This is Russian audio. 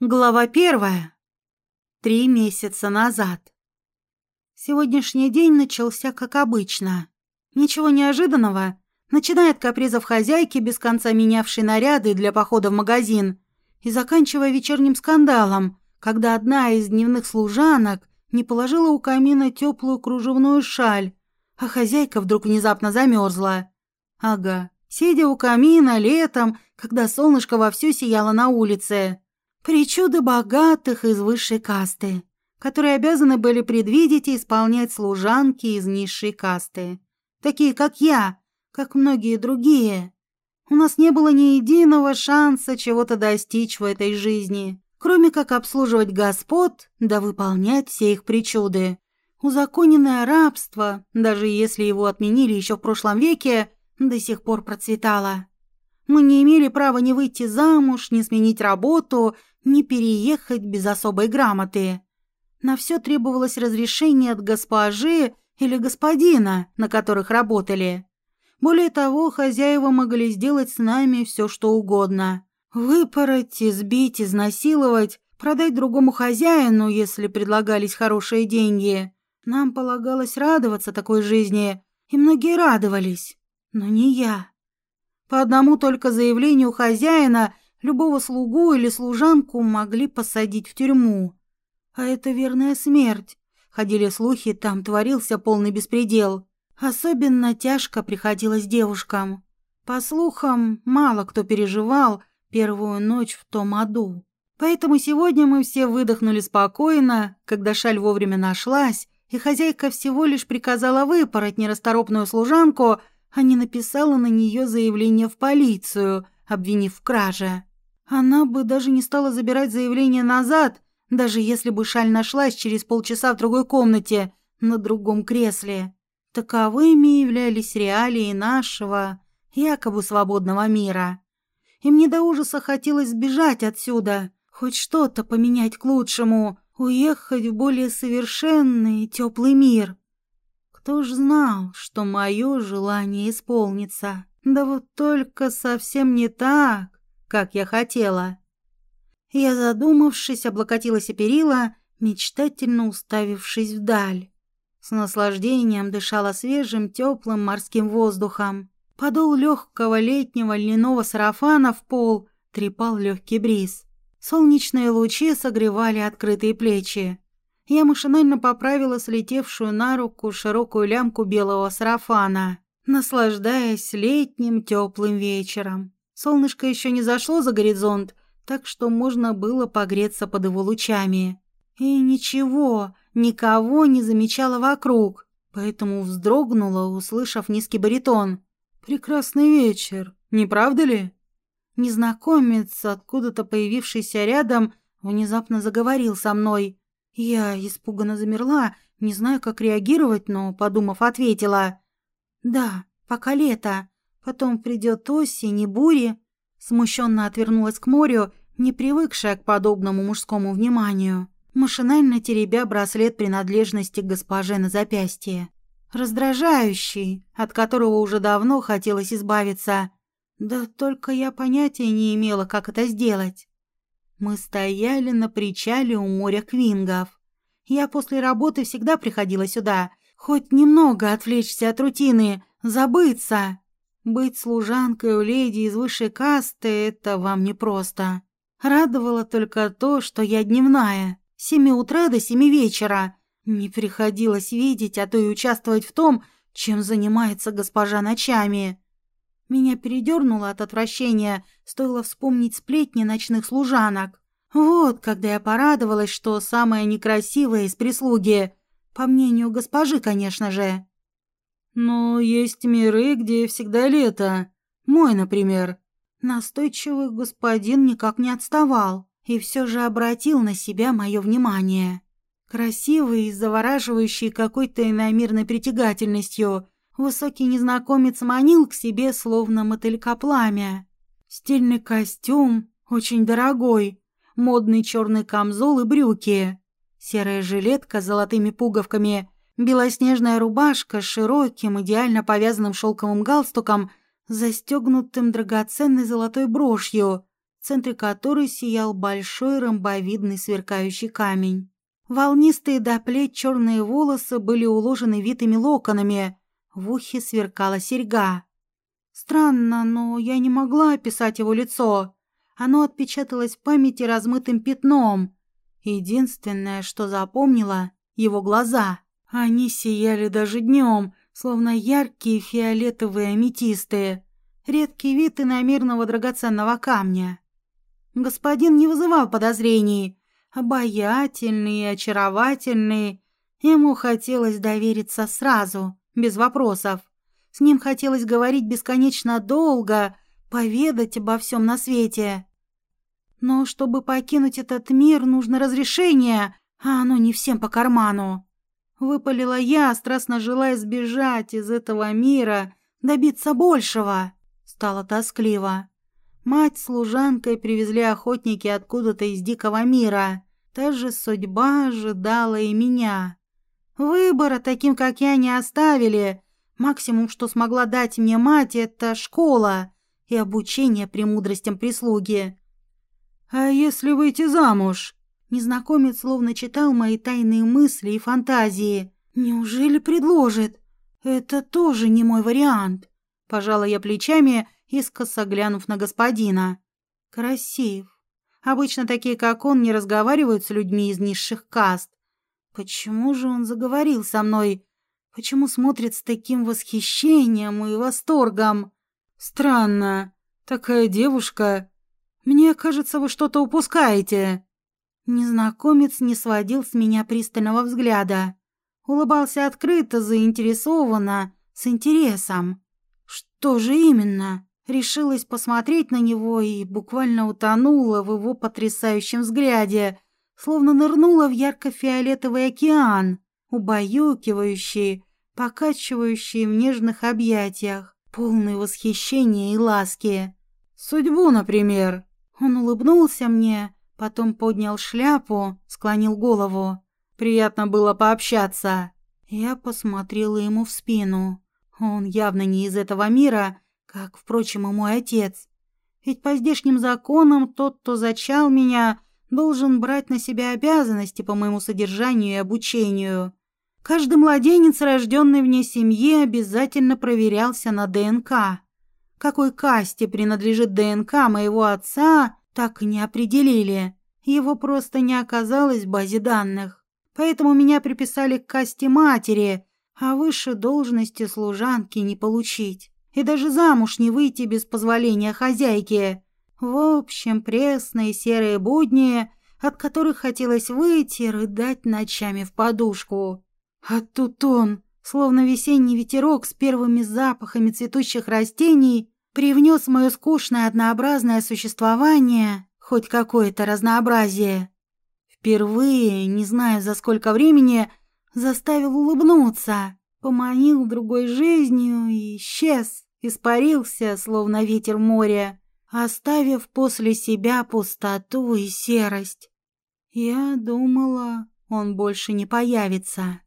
Глава первая. Три месяца назад. Сегодняшний день начался как обычно. Ничего неожиданного, начиная от капризов хозяйки, без конца менявшей наряды для похода в магазин, и заканчивая вечерним скандалом, когда одна из дневных служанок не положила у камина теплую кружевную шаль, а хозяйка вдруг внезапно замерзла. Ага, сидя у камина летом, когда солнышко вовсю сияло на улице. Причуды богатых из высшей касты, которые обязаны были предвидеть и исполнять служанки из низшей касты, такие как я, как многие другие. У нас не было ни единого шанса чего-то достичь в этой жизни, кроме как обслуживать господ да выполнять все их причуды. Узаконенное рабство, даже если его отменили еще в прошлом веке, до сих пор процветало. Мы не имели права ни выйти замуж, ни сменить работу, ни переехать без особой грамоты. На все требовалось разрешение от госпожи или господина, на которых работали. Более того, хозяева могли сделать с нами все, что угодно. Выпороть, избить, изнасиловать, продать другому хозяину, если предлагались хорошие деньги. Нам полагалось радоваться такой жизни, и многие радовались, но не я. По одному только заявлению хозяина любого слугу или служанку могли посадить в тюрьму. А это верная смерть. Ходили слухи, там творился полный беспредел. Особенно тяжко приходилось девушкам. По слухам, мало кто переживал первую ночь в том аду. Поэтому сегодня мы все выдохнули спокойно, когда шаль вовремя нашлась, и хозяйка всего лишь приказала выпороть нерасторопную служанку, а не написала на нее заявление в полицию, обвинив в краже. Она бы даже не стала забирать заявление назад, даже если бы шаль нашлась через полчаса в другой комнате, на другом кресле. Таковыми являлись реалии нашего, якобы свободного мира. И мне до ужаса хотелось сбежать отсюда, хоть что-то поменять к лучшему, уехать в более совершенный теплый мир. Кто ж знал, что мое желание исполнится? Да вот только совсем не так, как я хотела. Я, задумавшись, облокотилась о перила, мечтательно уставившись вдаль. С наслаждением дышала свежим, теплым морским воздухом. Подол легкого летнего льняного сарафана в пол трепал легкий бриз. Солнечные лучи согревали открытые плечи. Я машинально поправила слетевшую на руку широкую лямку белого сарафана, наслаждаясь летним теплым вечером. Солнышко еще не зашло за горизонт, так что можно было погреться под его лучами. И ничего, никого не замечала вокруг, поэтому вздрогнула, услышав низкий баритон. «Прекрасный вечер, не правда ли?» Незнакомец, откуда-то появившийся рядом, внезапно заговорил со мной. Я испуганно замерла, не знаю, как реагировать, но, подумав, ответила. «Да, пока лето. Потом придет осень и бури». Смущенно отвернулась к морю, не привыкшая к подобному мужскому вниманию, машинально теребя браслет принадлежности госпоже на запястье. Раздражающий, от которого уже давно хотелось избавиться. Да только я понятия не имела, как это сделать. Мы стояли на причале у моря Квингов. Я после работы всегда приходила сюда, хоть немного отвлечься от рутины, забыться. Быть служанкой у леди из высшей касты — это вам непросто. Радовало только то, что я дневная, с семи утра до семи вечера. Не приходилось видеть, а то и участвовать в том, чем занимается госпожа ночами. Меня передернуло от отвращения, стоило вспомнить сплетни ночных служанок. Вот когда я порадовалась, что самая некрасивая из прислуги, по мнению госпожи, конечно же. Но есть миры, где всегда лето. Мой, например. Настойчивый господин никак не отставал и все же обратил на себя мое внимание. Красивый и завораживающий какой-то иномирной притягательностью – Высокий незнакомец манил к себе, словно мотылька пламя. Стильный костюм, очень дорогой, модный черный камзол и брюки, серая жилетка с золотыми пуговками, белоснежная рубашка с широким, идеально повязанным шелковым галстуком, застегнутым драгоценной золотой брошью, в центре которой сиял большой ромбовидный сверкающий камень. Волнистые до плеч черные волосы были уложены витыми локонами, в ухе сверкала серьга. Странно, но я не могла описать его лицо. Оно отпечаталось в памяти размытым пятном. Единственное, что запомнила — его глаза. Они сияли даже днем, словно яркие фиолетовые аметисты. Редкий вид иномерного драгоценного камня. Господин не вызывал подозрений. Обаятельный и очаровательный. Ему хотелось довериться сразу, без вопросов. С ним хотелось говорить бесконечно долго, поведать обо всем на свете. Но чтобы покинуть этот мир, нужно разрешение, а оно не всем по карману. Выпалила я, страстно желая сбежать из этого мира, добиться большего. Стало тоскливо. Мать с служанкой привезли охотники откуда-то из дикого мира. Та же судьба ожидала и меня. Выбора таким, как я, не оставили, Максимум, что смогла дать мне мать, это школа и обучение премудростям прислуги. А если выйти замуж? Незнакомец словно читал мои тайные мысли и фантазии. Неужели предложит? Это тоже не мой вариант. Пожала я плечами, искоса глянув на господина. Красив. Обычно такие, как он, не разговаривают с людьми из низших каст. Почему же он заговорил со мной? Почему смотрит с таким восхищением и восторгом? Странно. Такая девушка. Мне кажется, вы что-то упускаете. Незнакомец не сводил с меня пристального взгляда. Улыбался открыто, заинтересованно, с интересом. Что же именно? Решилась посмотреть на него и буквально утонула в его потрясающем взгляде, словно нырнула в ярко-фиолетовый океан, убаюкивающий, покачивающий в нежных объятиях, полный восхищения и ласки. Судьбу, например. Он улыбнулся мне, потом поднял шляпу, склонил голову. Приятно было пообщаться. Я посмотрела ему в спину. Он явно не из этого мира, как, впрочем, и мой отец. Ведь по здешним законам тот, кто зачал меня, должен брать на себя обязанности по моему содержанию и обучению. Каждый младенец, рожденный вне семьи, обязательно проверялся на ДНК. Какой касте принадлежит ДНК моего отца, так и не определили. Его просто не оказалось в базе данных. Поэтому меня приписали к касте матери, а выше должности служанки не получить. И даже замуж не выйти без позволения хозяйки. В общем, пресные серые будни, от которых хотелось выйти и рыдать ночами в подушку. А тут он, словно весенний ветерок с первыми запахами цветущих растений, привнес в мое скучное однообразное существование хоть какое-то разнообразие. Впервые, не знаю за сколько времени, заставил улыбнуться, поманил другой жизнью и исчез, испарился, словно ветер моря, оставив после себя пустоту и серость. Я думала, он больше не появится.